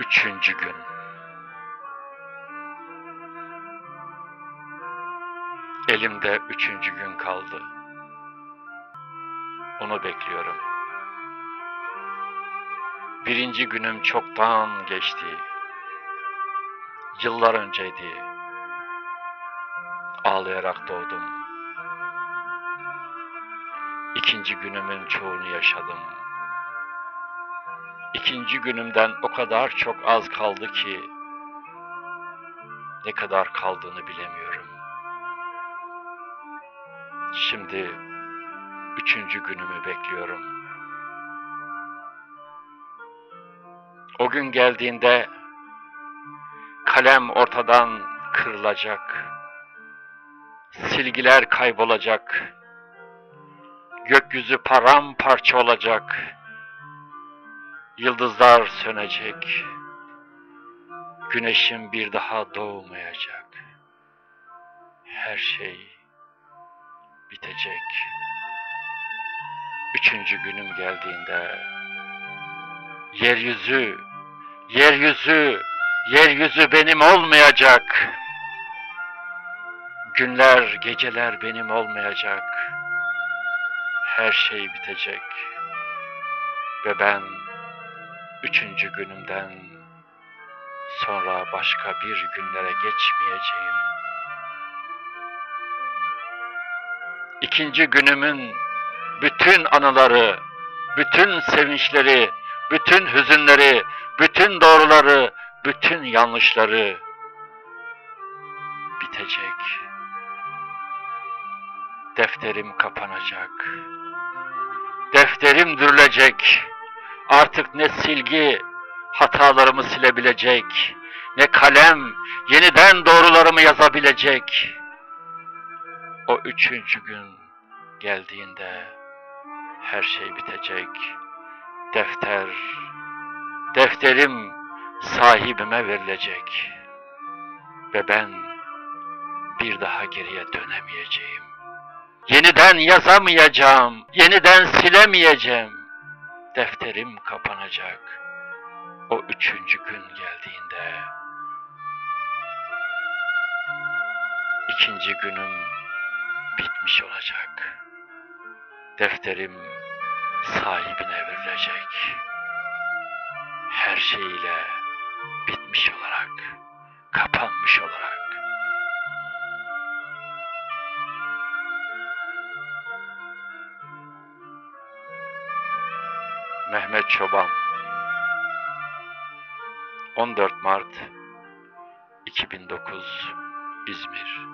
Üçüncü gün. Elimde üçüncü gün kaldı. Onu bekliyorum. Birinci günüm çoktan geçti. Yıllar önceydi. Ağlayarak doğdum. İkinci günümün çoğunu yaşadım. İkinci günümden o kadar çok az kaldı ki ne kadar kaldığını bilemiyorum. Şimdi üçüncü günümü bekliyorum. O gün geldiğinde kalem ortadan kırılacak. Silgiler kaybolacak. Gökyüzü paramparça olacak. Yıldızlar sönecek. Güneşin bir daha doğmayacak. Her şey bitecek. Üçüncü günüm geldiğinde yeryüzü, yeryüzü, yeryüzü benim olmayacak. Günler, geceler benim olmayacak. Her şey bitecek. Ve ben üçüncü günümden sonra başka bir günlere geçmeyeceğim. İkinci günümün bütün anıları, bütün sevinçleri, bütün hüzünleri, bütün doğruları, bütün yanlışları bitecek. Defterim kapanacak. Defterim dürülecek. Artık ne silgi hatalarımı silebilecek, ne kalem yeniden doğrularımı yazabilecek. O üçüncü gün geldiğinde her şey bitecek. Defter, defterim sahibime verilecek. Ve ben bir daha geriye dönemeyeceğim. Yeniden yazamayacağım, yeniden silemeyeceğim. Defterim kapanacak. O üçüncü gün geldiğinde ikinci günüm bitmiş olacak. Defterim sahibine verilecek. Her şeyiyle bitmiş olarak, kapanmış olarak. Mehmet Çoban. 14 Mart 2009 İzmir